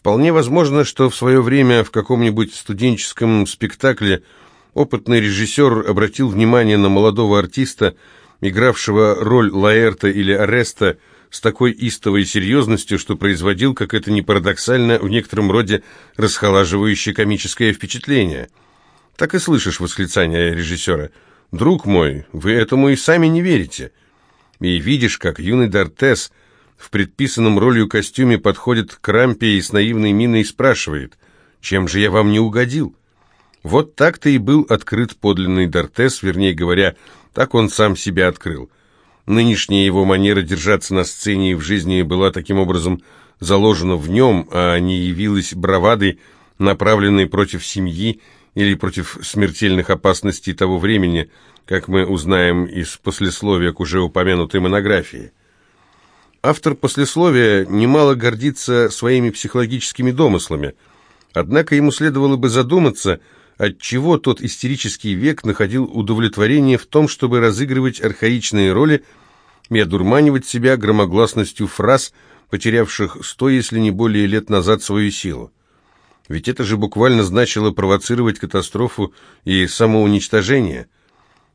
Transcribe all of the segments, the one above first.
Вполне возможно, что в свое время в каком-нибудь студенческом спектакле опытный режиссер обратил внимание на молодого артиста, игравшего роль Лаэрта или Ареста, с такой истовой серьезностью, что производил, как это ни парадоксально, в некотором роде расхолаживающее комическое впечатление. Так и слышишь восклицание режиссера. «Друг мой, вы этому и сами не верите». И видишь, как юный Дортес в предписанном ролью костюме подходит к рампе и с наивной миной спрашивает, «Чем же я вам не угодил?» Вот так-то и был открыт подлинный Дортес, вернее говоря, так он сам себя открыл. Нынешняя его манера держаться на сцене и в жизни была таким образом заложена в нем, а не явилась бравадой, направленной против семьи или против смертельных опасностей того времени, как мы узнаем из послесловия к уже упомянутой монографии. Автор послесловия немало гордится своими психологическими домыслами, однако ему следовало бы задуматься – отчего тот истерический век находил удовлетворение в том, чтобы разыгрывать архаичные роли и одурманивать себя громогласностью фраз, потерявших сто, если не более лет назад свою силу. Ведь это же буквально значило провоцировать катастрофу и самоуничтожение.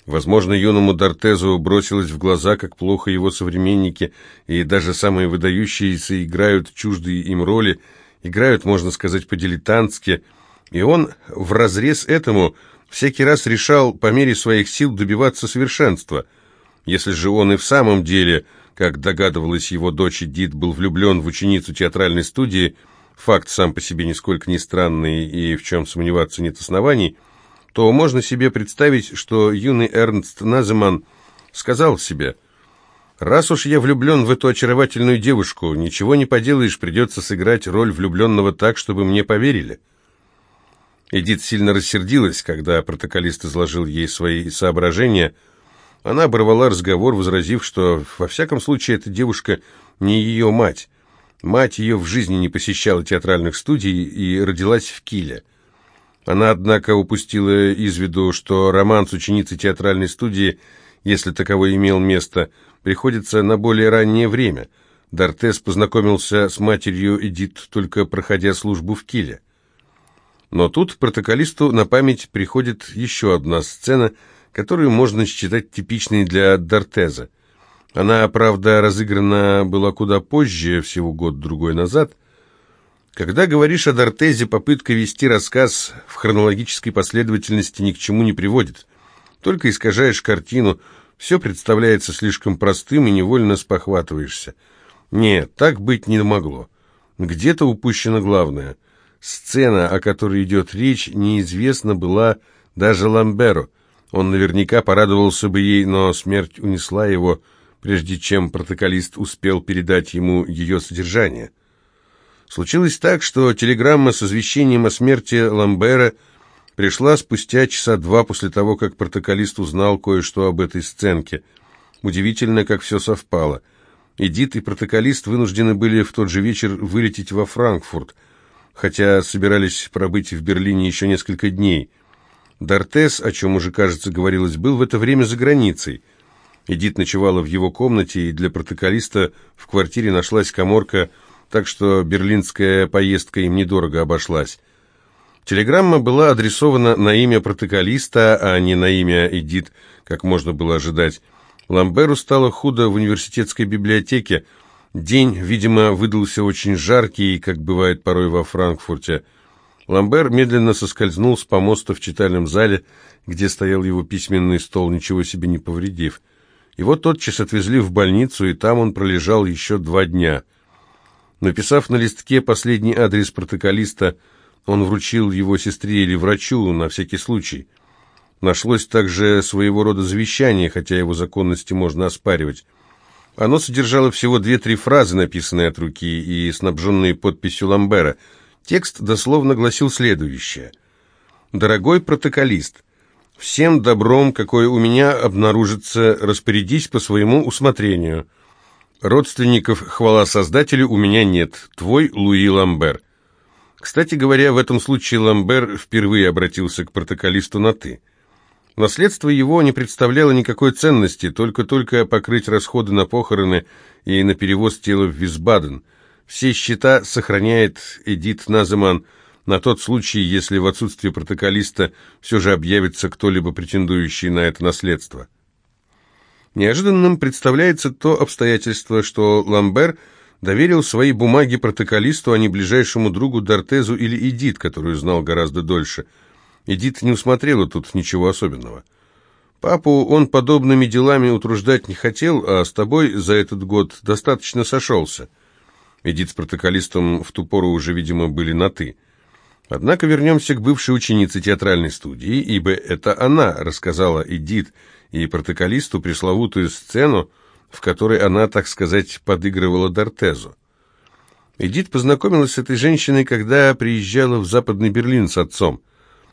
Возможно, юному Дортезу бросилось в глаза, как плохо его современники и даже самые выдающиеся играют чуждые им роли, играют, можно сказать, по-дилетантски – и он в разрез этому всякий раз решал по мере своих сил добиваться совершенства. Если же он и в самом деле, как догадывалась его дочь Эдит, был влюблен в ученицу театральной студии, факт сам по себе нисколько не странный и в чем сомневаться нет оснований, то можно себе представить, что юный Эрнст Наземан сказал себе, «Раз уж я влюблен в эту очаровательную девушку, ничего не поделаешь, придется сыграть роль влюбленного так, чтобы мне поверили». Эдит сильно рассердилась, когда протоколист изложил ей свои соображения. Она оборвала разговор, возразив, что во всяком случае эта девушка не ее мать. Мать ее в жизни не посещала театральных студий и родилась в Киле. Она, однако, упустила из виду, что роман с ученицей театральной студии, если таковой имел место, приходится на более раннее время. Дортес познакомился с матерью Эдит, только проходя службу в Киле. Но тут протоколисту на память приходит еще одна сцена, которую можно считать типичной для Дортеза. Она, правда, разыграна была куда позже, всего год-другой назад. Когда говоришь о Дортезе, попытка вести рассказ в хронологической последовательности ни к чему не приводит. Только искажаешь картину, все представляется слишком простым и невольно спохватываешься. Нет, так быть не могло. Где-то упущено главное – Сцена, о которой идет речь, неизвестна была даже Ламберу. Он наверняка порадовался бы ей, но смерть унесла его, прежде чем протоколист успел передать ему ее содержание. Случилось так, что телеграмма с извещением о смерти Ламбера пришла спустя часа два после того, как протоколист узнал кое-что об этой сценке. Удивительно, как все совпало. Эдит и протоколист вынуждены были в тот же вечер вылететь во Франкфурт – хотя собирались пробыть в Берлине еще несколько дней. Дортес, о чем уже, кажется, говорилось, был в это время за границей. Эдит ночевала в его комнате, и для протоколиста в квартире нашлась коморка, так что берлинская поездка им недорого обошлась. Телеграмма была адресована на имя протоколиста, а не на имя Эдит, как можно было ожидать. Ламберу стало худо в университетской библиотеке, День, видимо, выдался очень жаркий, как бывает порой во Франкфурте. Ламбер медленно соскользнул с помоста в читальном зале, где стоял его письменный стол, ничего себе не повредив. Его тотчас отвезли в больницу, и там он пролежал еще два дня. Написав на листке последний адрес протоколиста, он вручил его сестре или врачу на всякий случай. Нашлось также своего рода завещание, хотя его законности можно оспаривать. Оно содержало всего две-три фразы, написанные от руки и снабженные подписью Ламбера. Текст дословно гласил следующее. «Дорогой протоколист, всем добром, какое у меня обнаружится, распорядись по своему усмотрению. Родственников, хвала Создателю, у меня нет. Твой Луи Ламбер». Кстати говоря, в этом случае Ламбер впервые обратился к протоколисту на «ты». Наследство его не представляло никакой ценности, только-только покрыть расходы на похороны и на перевоз тела в Висбаден. Все счета сохраняет Эдит Наземан на тот случай, если в отсутствие протоколиста все же объявится кто-либо претендующий на это наследство. Неожиданным представляется то обстоятельство, что Ламбер доверил свои бумаги протоколисту, а не ближайшему другу Дортезу или Эдит, которую знал гораздо дольше. Эдит не усмотрела тут ничего особенного. Папу он подобными делами утруждать не хотел, а с тобой за этот год достаточно сошелся. Эдит с протоколистом в ту пору уже, видимо, были на «ты». Однако вернемся к бывшей ученице театральной студии, ибо это она рассказала Эдит и протоколисту пресловутую сцену, в которой она, так сказать, подыгрывала Дортезу. Эдит познакомилась с этой женщиной, когда приезжала в Западный Берлин с отцом.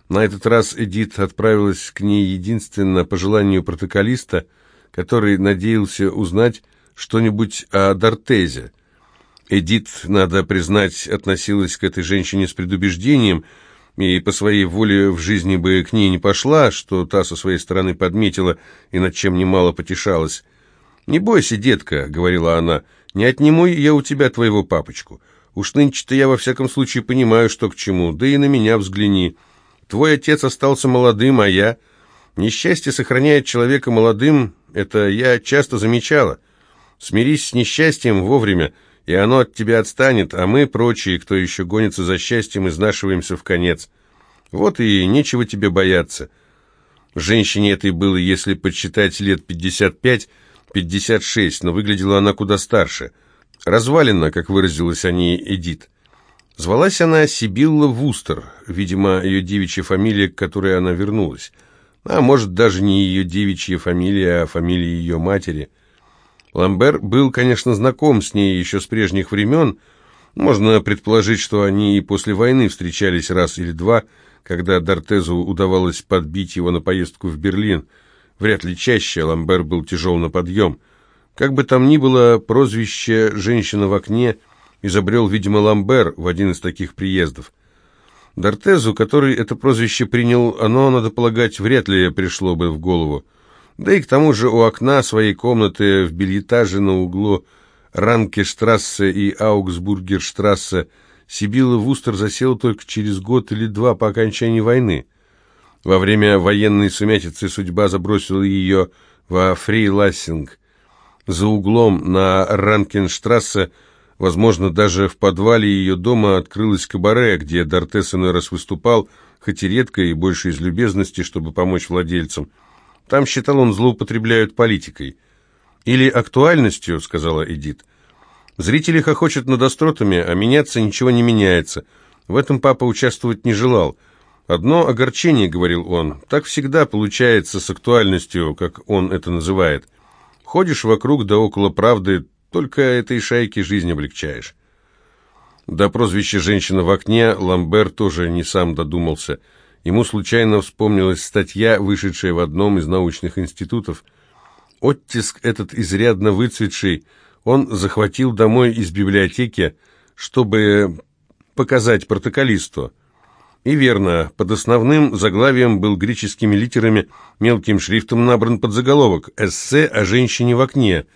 На этот раз Эдит отправилась к ней единственно по желанию протоколиста, который надеялся узнать что-нибудь о Дортезе. Эдит, надо признать, относилась к этой женщине с предубеждением и по своей воле в жизни бы к ней не пошла, что та со своей стороны подметила и над чем немало потешалась. «Не бойся, детка», — говорила она, — «не отниму я у тебя твоего папочку. Уж нынче-то я во всяком случае понимаю, что к чему, да и на меня взгляни. Твой отец остался молодым, а я...» «Несчастье сохраняет человека молодым, это я часто замечала. Смирись с несчастьем вовремя, — и оно от тебя отстанет, а мы, прочие, кто еще гонится за счастьем, изнашиваемся в конец. Вот и нечего тебе бояться. Женщине этой было, если подсчитать лет 55-56, но выглядела она куда старше. Развалина, как выразилась о ней Эдит. Звалась она Сибилла Вустер, видимо, ее девичья фамилия, к которой она вернулась. А может, даже не ее девичья фамилия, а фамилия ее матери – Ламбер был, конечно, знаком с ней еще с прежних времен. Можно предположить, что они и после войны встречались раз или два, когда Дортезу удавалось подбить его на поездку в Берлин. Вряд ли чаще Ламбер был тяжел на подъем. Как бы там ни было, прозвище «женщина в окне» изобрел, видимо, Ламбер в один из таких приездов. Дортезу, который это прозвище принял, оно, надо полагать, вряд ли пришло бы в голову. Да и к тому же у окна своей комнаты в бельетаже на углу Ранкештрассе и Аугсбургерштрассе Сибилла Вустер засела только через год или два по окончании войны. Во время военной сумятицы судьба забросила ее во Фрейлассинг. За углом на Ранкенштрассе, возможно, даже в подвале ее дома открылось кабаре, где Дортес иной раз выступал, хоть и редко, и больше из любезности, чтобы помочь владельцам. Там, считал он, злоупотребляют политикой. «Или актуальностью», — сказала Эдит. «Зрители хохочут над остротами, а меняться ничего не меняется. В этом папа участвовать не желал. Одно огорчение, — говорил он, — так всегда получается с актуальностью, как он это называет. Ходишь вокруг да около правды, только этой шайке жизнь облегчаешь». До прозвища «женщина в окне» Ламбер тоже не сам додумался — Ему случайно вспомнилась статья, вышедшая в одном из научных институтов. Оттиск этот изрядно выцветший он захватил домой из библиотеки, чтобы показать протоколисту. И верно, под основным заглавием был греческими литерами мелким шрифтом набран подзаголовок «Эссе о женщине в окне».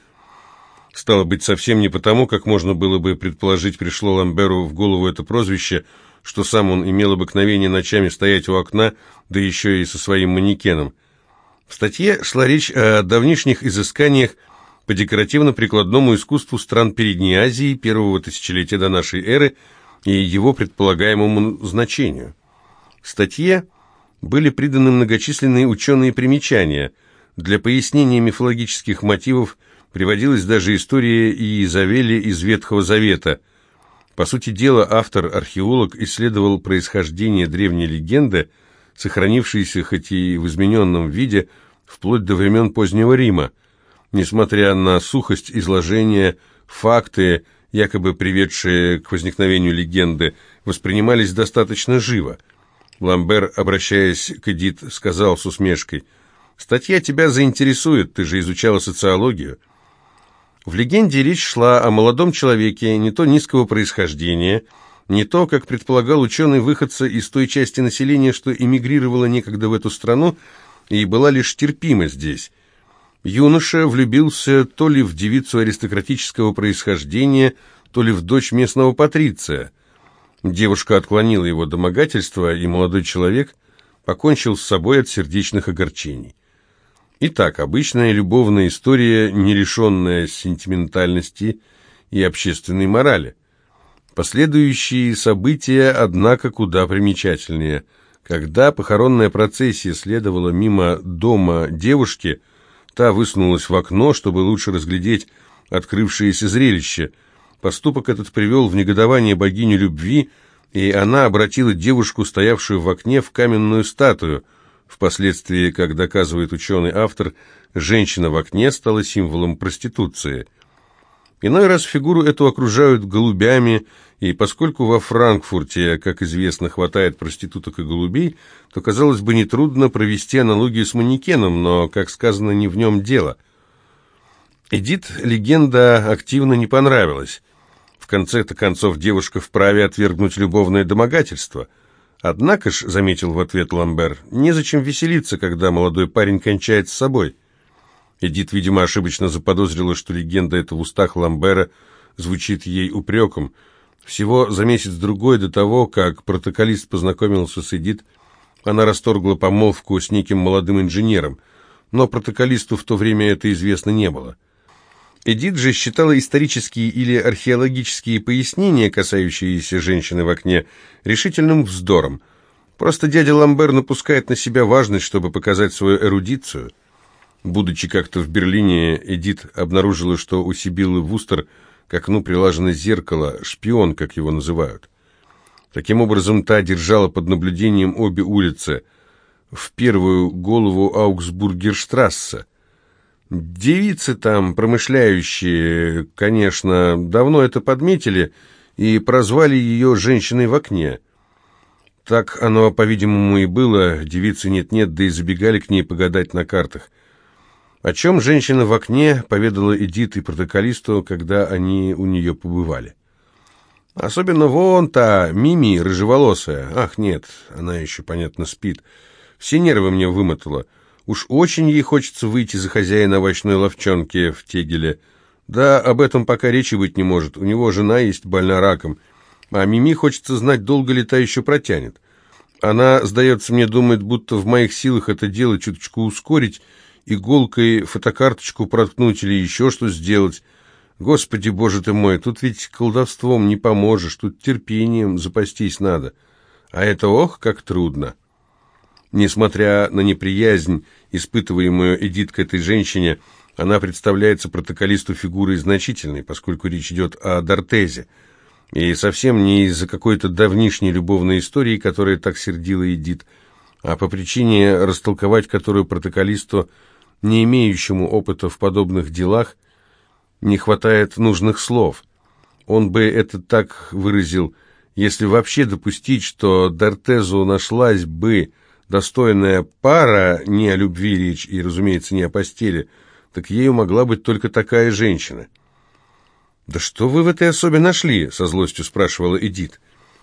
Стало быть, совсем не потому, как можно было бы предположить, пришло Ламберу в голову это прозвище – что сам он имел обыкновение ночами стоять у окна, да еще и со своим манекеном. В статье шла речь о давнишних изысканиях по декоративно-прикладному искусству стран Передней Азии первого тысячелетия до нашей эры и его предполагаемому значению. В статье были приданы многочисленные ученые примечания. Для пояснения мифологических мотивов приводилась даже история Иезавели из Ветхого Завета – по сути дела, автор-археолог исследовал происхождение древней легенды, сохранившейся хоть и в измененном виде, вплоть до времен позднего Рима. Несмотря на сухость изложения, факты, якобы приведшие к возникновению легенды, воспринимались достаточно живо. Ламбер, обращаясь к Эдит, сказал с усмешкой, «Статья тебя заинтересует, ты же изучала социологию». В легенде речь шла о молодом человеке не то низкого происхождения, не то, как предполагал ученый, выходца из той части населения, что эмигрировала некогда в эту страну и была лишь терпима здесь. Юноша влюбился то ли в девицу аристократического происхождения, то ли в дочь местного патриция. Девушка отклонила его домогательство, и молодой человек покончил с собой от сердечных огорчений. Итак, обычная любовная история, не лишенная сентиментальности и общественной морали. Последующие события, однако, куда примечательнее. Когда похоронная процессия следовала мимо дома девушки, та высунулась в окно, чтобы лучше разглядеть открывшееся зрелище. Поступок этот привел в негодование богиню любви, и она обратила девушку, стоявшую в окне, в каменную статую – Впоследствии, как доказывает ученый-автор, женщина в окне стала символом проституции. Иной раз фигуру эту окружают голубями, и поскольку во Франкфурте, как известно, хватает проституток и голубей, то, казалось бы, нетрудно провести аналогию с манекеном, но, как сказано, не в нем дело. Эдит легенда активно не понравилась. В конце-то концов девушка вправе отвергнуть любовное домогательство – «Однако ж», — заметил в ответ Ламбер, — «незачем веселиться, когда молодой парень кончает с собой». Эдит, видимо, ошибочно заподозрила, что легенда эта в устах Ламбера звучит ей упреком. Всего за месяц-другой до того, как протоколист познакомился с Эдит, она расторгла помолвку с неким молодым инженером, но протоколисту в то время это известно не было. Эдит же считала исторические или археологические пояснения, касающиеся женщины в окне, решительным вздором. Просто дядя Ламбер напускает на себя важность, чтобы показать свою эрудицию. Будучи как-то в Берлине, Эдит обнаружила, что у Сибилы Вустер к окну прилажено зеркало, шпион, как его называют. Таким образом, та держала под наблюдением обе улицы. В первую голову Аугсбургерштрассе – Девицы там, промышляющие, конечно, давно это подметили и прозвали ее «женщиной в окне». Так оно, по-видимому, и было. Девицы нет-нет, да и забегали к ней погадать на картах. О чем женщина в окне поведала Эдит и протоколисту, когда они у нее побывали. Особенно вон та, Мими, рыжеволосая. Ах, нет, она еще, понятно, спит. Все нервы мне вымотала. Уж очень ей хочется выйти за хозяина овощной ловчонки в Тегеле. Да, об этом пока речи быть не может. У него жена есть больна раком. А Мими хочется знать, долго ли та еще протянет. Она, сдается мне, думает, будто в моих силах это дело чуточку ускорить, иголкой фотокарточку проткнуть или еще что сделать. Господи, боже ты мой, тут ведь колдовством не поможешь, тут терпением запастись надо. А это ох, как трудно. Несмотря на неприязнь, испытываемую Эдит к этой женщине, она представляется протоколисту фигурой значительной, поскольку речь идет о Дортезе, и совсем не из-за какой-то давнишней любовной истории, которая так сердила Эдит, а по причине, растолковать которую протоколисту, не имеющему опыта в подобных делах, не хватает нужных слов. Он бы это так выразил, если вообще допустить, что Дортезу нашлась бы достойная пара, не о любви речь и, разумеется, не о постели, так ею могла быть только такая женщина. «Да что вы в этой особе нашли?» — со злостью спрашивала Эдит.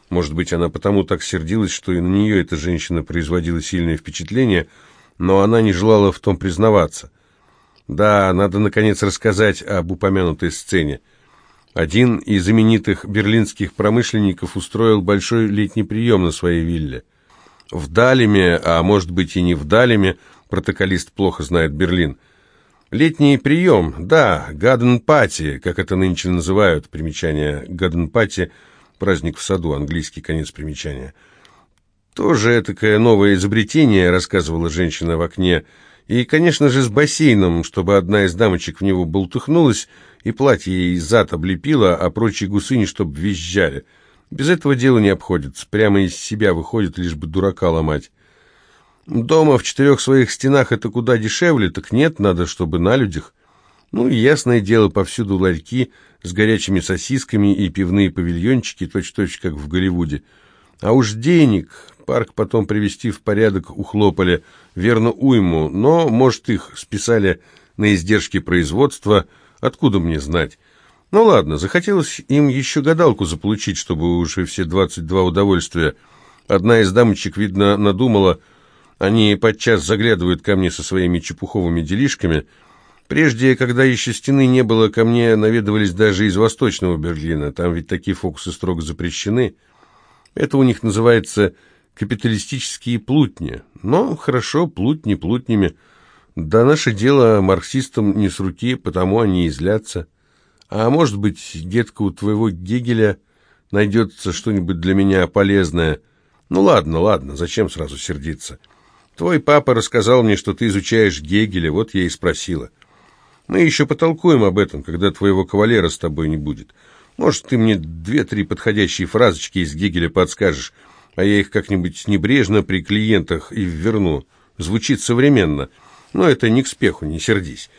Может быть, она потому так сердилась, что и на нее эта женщина производила сильное впечатление, но она не желала в том признаваться. Да, надо, наконец, рассказать об упомянутой сцене. Один из знаменитых берлинских промышленников устроил большой летний прием на своей вилле. В Далеме, а может быть и не в Далеме, протоколист плохо знает Берлин. Летний прием, да, гаденпати, как это нынче называют, примечание гаденпати, праздник в саду, английский конец примечания. Тоже такое новое изобретение, рассказывала женщина в окне, и, конечно же, с бассейном, чтобы одна из дамочек в него болтыхнулась, и платье ей зад облепило, а прочие гусыни, чтобы визжали. Без этого дела не обходится, прямо из себя выходит, лишь бы дурака ломать. Дома в четырех своих стенах это куда дешевле, так нет, надо, чтобы на людях. Ну ясное дело, повсюду ларьки с горячими сосисками и пивные павильончики, точь-точь как в Голливуде. А уж денег, парк потом привести в порядок ухлопали, верно уйму, но, может, их списали на издержки производства, откуда мне знать. Ну ладно, захотелось им еще гадалку заполучить, чтобы уже все 22 удовольствия. Одна из дамочек, видно, надумала, они подчас заглядывают ко мне со своими чепуховыми делишками, Прежде, когда еще стены не было, ко мне наведывались даже из Восточного Берлина. Там ведь такие фокусы строго запрещены. Это у них называется капиталистические плутни. Но хорошо, плутни плутнями. Да наше дело марксистам не с руки, потому они и злятся. А может быть, детка, у твоего Гегеля найдется что-нибудь для меня полезное. Ну ладно, ладно, зачем сразу сердиться? Твой папа рассказал мне, что ты изучаешь Гегеля, вот я и спросила. Мы еще потолкуем об этом, когда твоего кавалера с тобой не будет. Может, ты мне две-три подходящие фразочки из Гегеля подскажешь, а я их как-нибудь небрежно при клиентах и верну. Звучит современно, но это не к спеху, не сердись.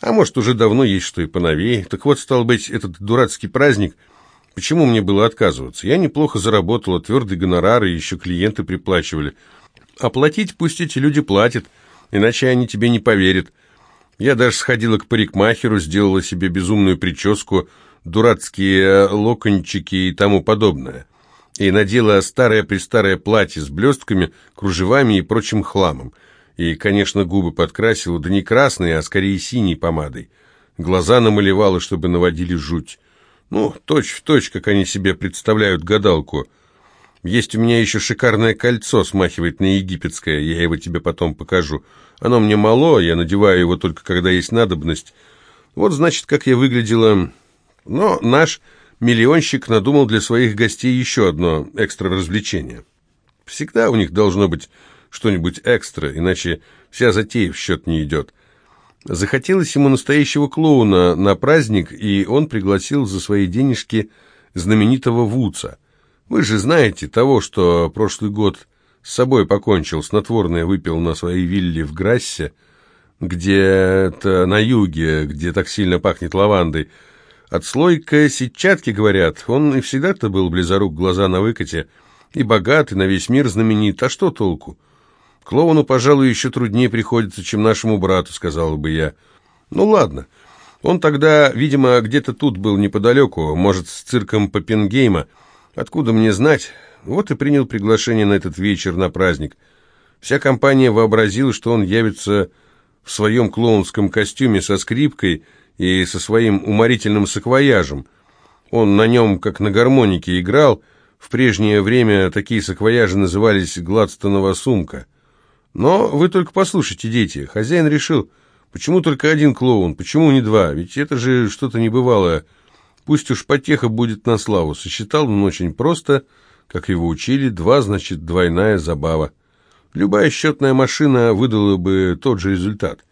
А может, уже давно есть что и поновее. Так вот, стал быть, этот дурацкий праздник... Почему мне было отказываться? Я неплохо заработала, твердый гонорар, и еще клиенты приплачивали. Оплатить пусть эти люди платят, иначе они тебе не поверят. Я даже сходила к парикмахеру, сделала себе безумную прическу, дурацкие локончики и тому подобное. И надела старое-престарое платье с блестками, кружевами и прочим хламом. И, конечно, губы подкрасила, да не красной, а скорее синей помадой. Глаза намалевала, чтобы наводили жуть. Ну, точь-в-точь, точь, как они себе представляют гадалку. Есть у меня еще шикарное кольцо, смахивает на египетское, я его тебе потом покажу. Оно мне мало, я надеваю его только когда есть надобность. Вот, значит, как я выглядела. Но наш миллионщик надумал для своих гостей еще одно экстра развлечение. Всегда у них должно быть что-нибудь экстра, иначе вся затея в счет не идет. Захотелось ему настоящего клоуна на праздник, и он пригласил за свои денежки знаменитого Вуца. Вы же знаете того, что прошлый год с собой покончил, снотворное выпил на своей вилле в Грассе, где-то на юге, где так сильно пахнет лавандой. Отслойка сетчатки, говорят, он и всегда-то был близорук, глаза на выкате, и богат, и на весь мир знаменит, а что толку? Клоуну, пожалуй, еще труднее приходится, чем нашему брату, сказала бы я. Ну ладно, он тогда, видимо, где-то тут был неподалеку, может, с цирком Поппенгейма, откуда мне знать, вот и принял приглашение на этот вечер, на праздник. Вся компания вообразила, что он явится в своем клоунском костюме со скрипкой и со своим уморительным саквояжем. Он на нем, как на гармонике, играл. В прежнее время такие саквояжи назывались «гладстонова сумка». Но вы только послушайте, дети. Хозяин решил, почему только один клоун, почему не два? Ведь это же что-то небывалое. Пусть уж потеха будет на славу. Сосчитал он очень просто, как его учили, два, значит, двойная забава. Любая счетная машина выдала бы тот же результат.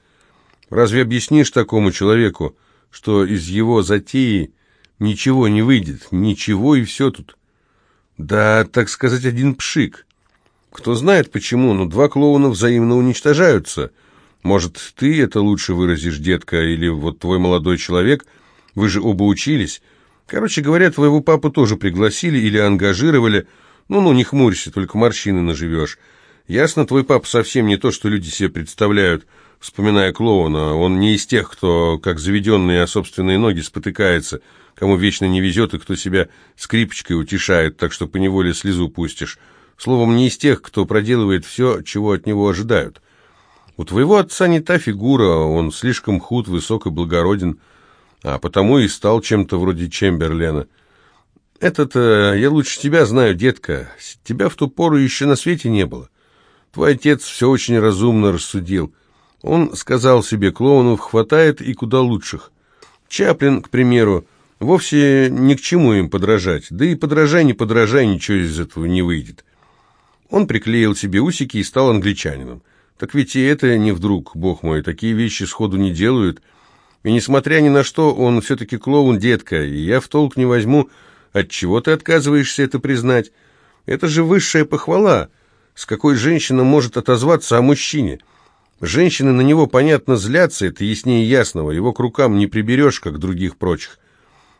Разве объяснишь такому человеку, что из его затеи ничего не выйдет, ничего и все тут? Да, так сказать, один пшик. Кто знает почему, но два клоуна взаимно уничтожаются. Может, ты это лучше выразишь, детка, или вот твой молодой человек, вы же оба учились, Короче говоря, твоего папу тоже пригласили или ангажировали. Ну-ну, не хмурься, только морщины наживешь. Ясно, твой папа совсем не то, что люди себе представляют, вспоминая клоуна. Он не из тех, кто, как заведенные о собственные ноги, спотыкается, кому вечно не везет и кто себя скрипочкой утешает, так что поневоле слезу пустишь. Словом, не из тех, кто проделывает все, чего от него ожидают. У твоего отца не та фигура, он слишком худ, высок и благороден, а потому и стал чем-то вроде Чемберлена. Это-то я лучше тебя знаю, детка. Тебя в ту пору еще на свете не было. Твой отец все очень разумно рассудил. Он сказал себе, клоунов хватает и куда лучших. Чаплин, к примеру, вовсе ни к чему им подражать. Да и подражай, не подражай, ничего из этого не выйдет. Он приклеил себе усики и стал англичанином. Так ведь и это не вдруг, бог мой, такие вещи сходу не делают – и несмотря ни на что, он все-таки клоун, детка, и я в толк не возьму, от чего ты отказываешься это признать. Это же высшая похвала. С какой женщина может отозваться о мужчине? Женщины на него, понятно, злятся, это яснее ясного, его к рукам не приберешь, как других прочих.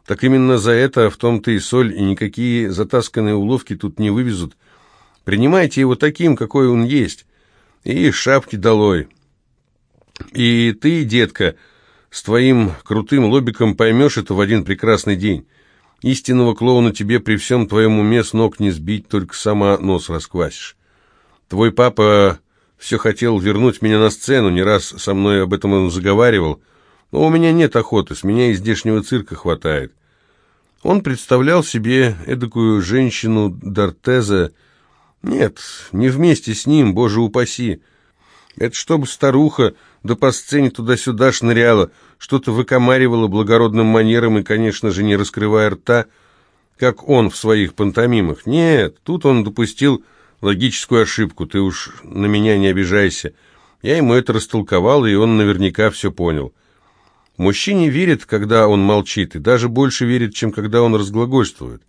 Так именно за это в том-то и соль, и никакие затасканные уловки тут не вывезут. Принимайте его таким, какой он есть. И шапки долой. И ты, детка, с твоим крутым лобиком поймешь это в один прекрасный день. Истинного клоуна тебе при всем твоем уме с ног не сбить, только сама нос расквасишь. Твой папа все хотел вернуть меня на сцену, не раз со мной об этом он заговаривал, Но у меня нет охоты, с меня и здешнего цирка хватает. Он представлял себе эдакую женщину Дортеза. Нет, не вместе с ним, боже упаси. Это чтобы старуха да по сцене туда-сюда шныряла, что-то выкомаривала благородным манером и, конечно же, не раскрывая рта, как он в своих пантомимах. Нет, тут он допустил логическую ошибку, ты уж на меня не обижайся. Я ему это растолковал, и он наверняка все понял. Мужчине верит, когда он молчит, и даже больше верит, чем когда он разглагольствует.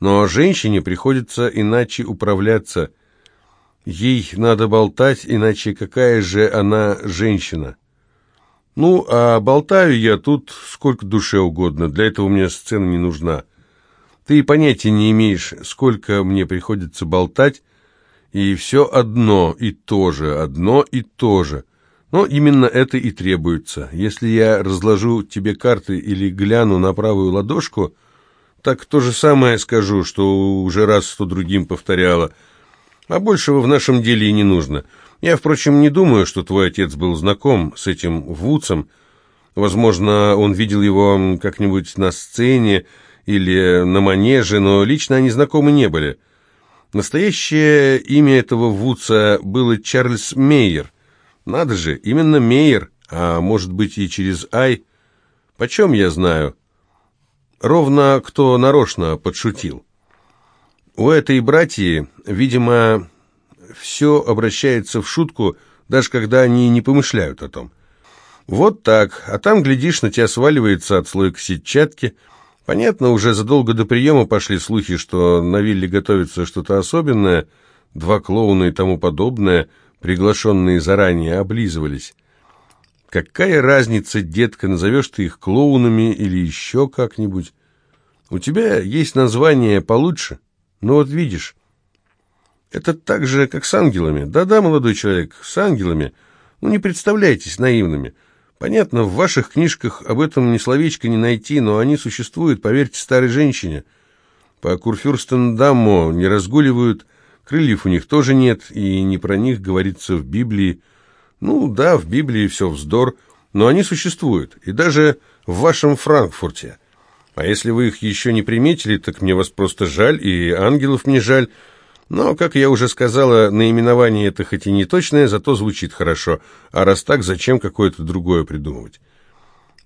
Но женщине приходится иначе управляться. Ей надо болтать, иначе какая же она женщина? Ну, а болтаю я тут сколько душе угодно, для этого мне сцена не нужна. Ты понятия не имеешь, сколько мне приходится болтать, и все одно и то же, одно и то же – но именно это и требуется. Если я разложу тебе карты или гляну на правую ладошку, так то же самое скажу, что уже раз сто другим повторяла. А большего в нашем деле и не нужно. Я, впрочем, не думаю, что твой отец был знаком с этим Вудсом. Возможно, он видел его как-нибудь на сцене или на манеже, но лично они знакомы не были. Настоящее имя этого Вудса было Чарльз Мейер. Надо же, именно Мейер, а может быть и через Ай. Почем я знаю? Ровно кто нарочно подшутил. У этой братьи, видимо, все обращается в шутку, даже когда они не помышляют о том. Вот так, а там, глядишь, на тебя сваливается отслойка сетчатки. Понятно, уже задолго до приема пошли слухи, что на вилле готовится что-то особенное, два клоуна и тому подобное – приглашенные заранее, облизывались. «Какая разница, детка, назовешь ты их клоунами или еще как-нибудь? У тебя есть название получше, ну вот видишь». Это так же, как с ангелами. Да-да, молодой человек, с ангелами. Ну, не представляйтесь наивными. Понятно, в ваших книжках об этом ни словечко не найти, но они существуют, поверьте старой женщине. По Курфюрстендамму не разгуливают Крыльев у них тоже нет, и не про них говорится в Библии. Ну да, в Библии все вздор, но они существуют, и даже в вашем Франкфурте. А если вы их еще не приметили, так мне вас просто жаль, и ангелов мне жаль. Но, как я уже сказала, наименование это хоть и не точное, зато звучит хорошо. А раз так, зачем какое-то другое придумывать?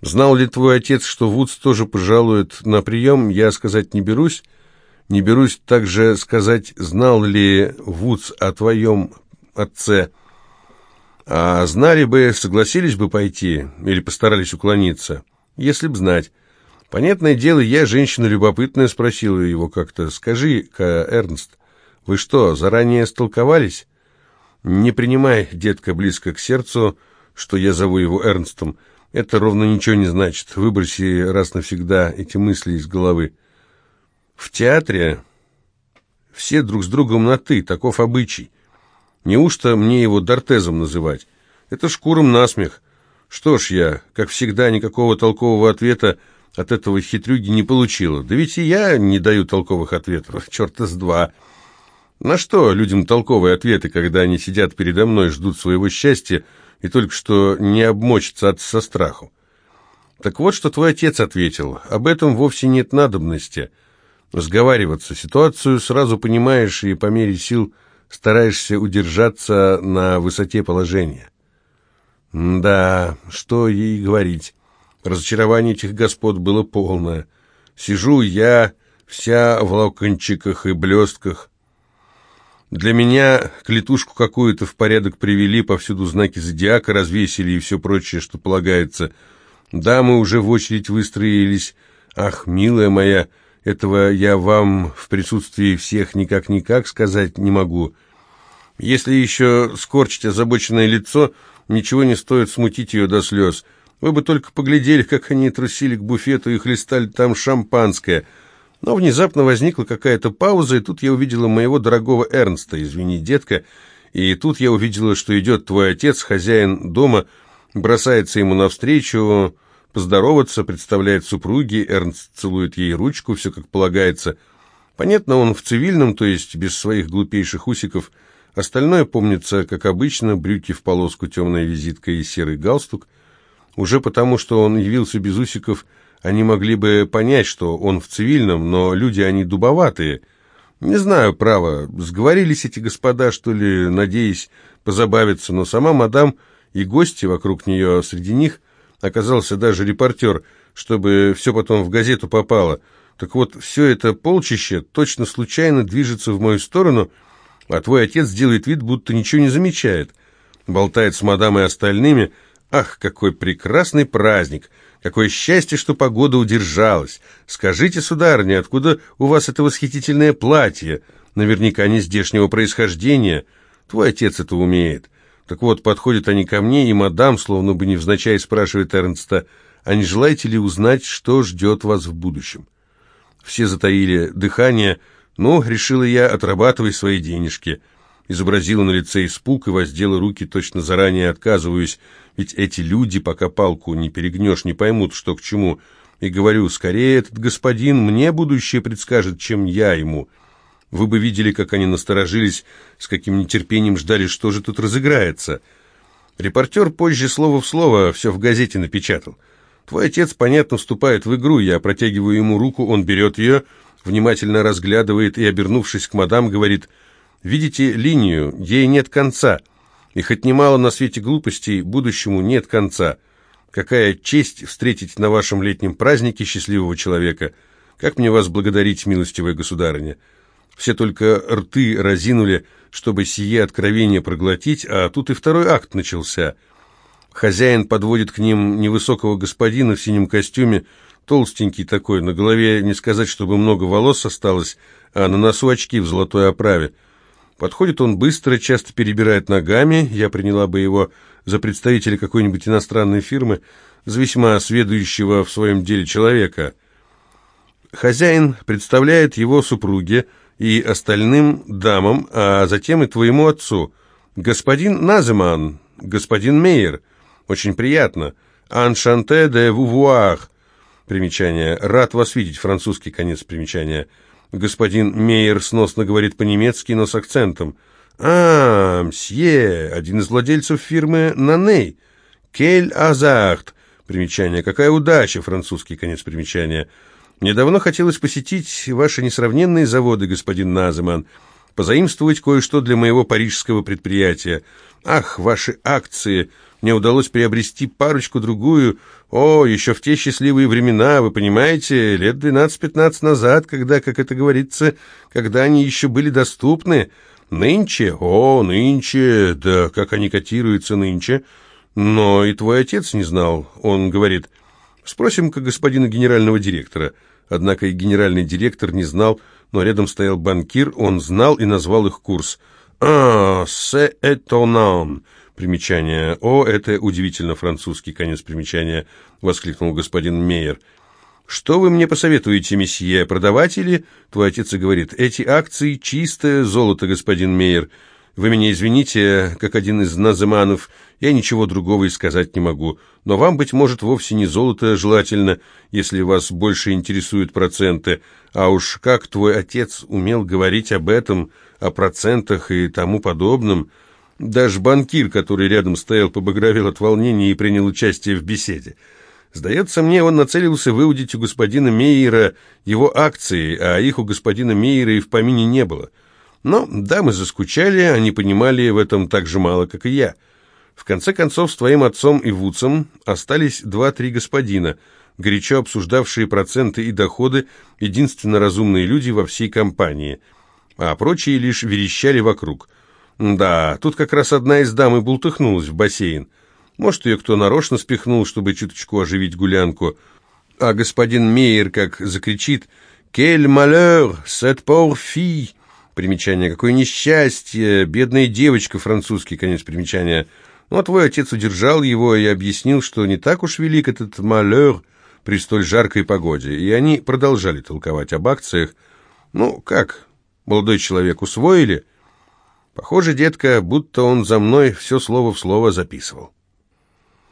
Знал ли твой отец, что Вудс тоже пожалует на прием, я сказать не берусь, не берусь также сказать, знал ли Вудс о твоем отце. А знали бы, согласились бы пойти или постарались уклониться, если б знать. Понятное дело, я, женщина любопытная, спросила его как-то, «Скажи-ка, Эрнст, вы что, заранее столковались?» «Не принимай, детка, близко к сердцу, что я зову его Эрнстом. Это ровно ничего не значит. Выброси раз навсегда эти мысли из головы». В театре все друг с другом на «ты», таков обычай. Неужто мне его Дортезом называть? Это шкуром насмех. Что ж я, как всегда, никакого толкового ответа от этого хитрюги не получила. Да ведь и я не даю толковых ответов, черта с два. На что людям толковые ответы, когда они сидят передо мной, ждут своего счастья и только что не обмочатся от со страху? Так вот, что твой отец ответил. Об этом вовсе нет надобности сговариваться. Ситуацию сразу понимаешь и по мере сил стараешься удержаться на высоте положения. Да, что ей говорить. Разочарование этих господ было полное. Сижу я, вся в локончиках и блестках. Для меня клетушку какую-то в порядок привели, повсюду знаки зодиака развесили и все прочее, что полагается. Дамы уже в очередь выстроились. Ах, милая моя, этого я вам в присутствии всех никак-никак сказать не могу. Если еще скорчить озабоченное лицо, ничего не стоит смутить ее до слез. Вы бы только поглядели, как они трусили к буфету и хлестали там шампанское. Но внезапно возникла какая-то пауза, и тут я увидела моего дорогого Эрнста, извини, детка, и тут я увидела, что идет твой отец, хозяин дома, бросается ему навстречу, поздороваться, представляет супруги, Эрнст целует ей ручку, все как полагается. Понятно, он в цивильном, то есть без своих глупейших усиков. Остальное помнится, как обычно, брюки в полоску, темная визитка и серый галстук. Уже потому, что он явился без усиков, они могли бы понять, что он в цивильном, но люди они дубоватые. Не знаю, право, сговорились эти господа, что ли, надеясь позабавиться, но сама мадам и гости вокруг нее, среди них оказался даже репортер, чтобы все потом в газету попало. Так вот, все это полчище точно случайно движется в мою сторону, а твой отец делает вид, будто ничего не замечает. Болтает с мадам и остальными. Ах, какой прекрасный праздник! Какое счастье, что погода удержалась! Скажите, сударыня, откуда у вас это восхитительное платье? Наверняка не здешнего происхождения. Твой отец это умеет. Так вот, подходят они ко мне, и мадам, словно бы невзначай, спрашивает Эрнста, а не желаете ли узнать, что ждет вас в будущем? Все затаили дыхание, но, решила я, отрабатывай свои денежки. Изобразила на лице испуг и воздела руки, точно заранее отказываюсь, ведь эти люди, пока палку не перегнешь, не поймут, что к чему. И говорю, скорее этот господин мне будущее предскажет, чем я ему. Вы бы видели, как они насторожились, с каким нетерпением ждали, что же тут разыграется. Репортер позже слово в слово все в газете напечатал. Твой отец, понятно, вступает в игру, я протягиваю ему руку, он берет ее, внимательно разглядывает и, обернувшись к мадам, говорит, «Видите линию, ей нет конца, и хоть немало на свете глупостей, будущему нет конца. Какая честь встретить на вашем летнем празднике счастливого человека! Как мне вас благодарить, милостивая государыня!» Все только рты разинули, чтобы сие откровение проглотить, а тут и второй акт начался. Хозяин подводит к ним невысокого господина в синем костюме, толстенький такой, на голове не сказать, чтобы много волос осталось, а на носу очки в золотой оправе. Подходит он быстро, часто перебирает ногами, я приняла бы его за представителя какой-нибудь иностранной фирмы, за весьма сведущего в своем деле человека. Хозяин представляет его супруге, и остальным дамам, а затем и твоему отцу. Господин Наземан, господин Мейер, очень приятно. Аншанте де вувуах. Примечание. Рад вас видеть, французский конец примечания. Господин Мейер сносно говорит по-немецки, но с акцентом. «А, мсье, один из владельцев фирмы «Наней». «Кель Азахт». Примечание. «Какая удача!» Французский конец примечания. Мне давно хотелось посетить ваши несравненные заводы, господин Наземан, позаимствовать кое-что для моего парижского предприятия. Ах, ваши акции! Мне удалось приобрести парочку-другую. О, еще в те счастливые времена, вы понимаете, лет 12-15 назад, когда, как это говорится, когда они еще были доступны. Нынче, о, нынче, да как они котируются нынче. Но и твой отец не знал. Он говорит, спросим-ка господина генерального директора. Однако и генеральный директор не знал, но рядом стоял банкир, он знал и назвал их курс. «А, c'est étonnant!» Примечание. «О, это удивительно французский конец примечания!» — воскликнул господин Мейер. «Что вы мне посоветуете, месье, продавать или...» Твой отец говорит, «Эти акции — чистое золото, господин Мейер. Вы меня извините, как один из наземанов, я ничего другого и сказать не могу. Но вам, быть может, вовсе не золото желательно, если вас больше интересуют проценты. А уж как твой отец умел говорить об этом, о процентах и тому подобном. Даже банкир, который рядом стоял, побагровел от волнения и принял участие в беседе. Сдается мне, он нацелился выудить у господина Мейера его акции, а их у господина Мейера и в помине не было. Но дамы заскучали, они понимали в этом так же мало, как и я. В конце концов, с твоим отцом и Вудсом остались два-три господина, горячо обсуждавшие проценты и доходы, единственно разумные люди во всей компании, а прочие лишь верещали вокруг. Да, тут как раз одна из дам и бултыхнулась в бассейн. Может, ее кто нарочно спихнул, чтобы чуточку оживить гулянку. А господин Мейер как закричит «Кель малер, сет пор фи!» Примечание. Какое несчастье! Бедная девочка, французский конец примечания. Но твой отец удержал его и объяснил, что не так уж велик этот малер при столь жаркой погоде. И они продолжали толковать об акциях. Ну, как, молодой человек, усвоили? Похоже, детка, будто он за мной все слово в слово записывал.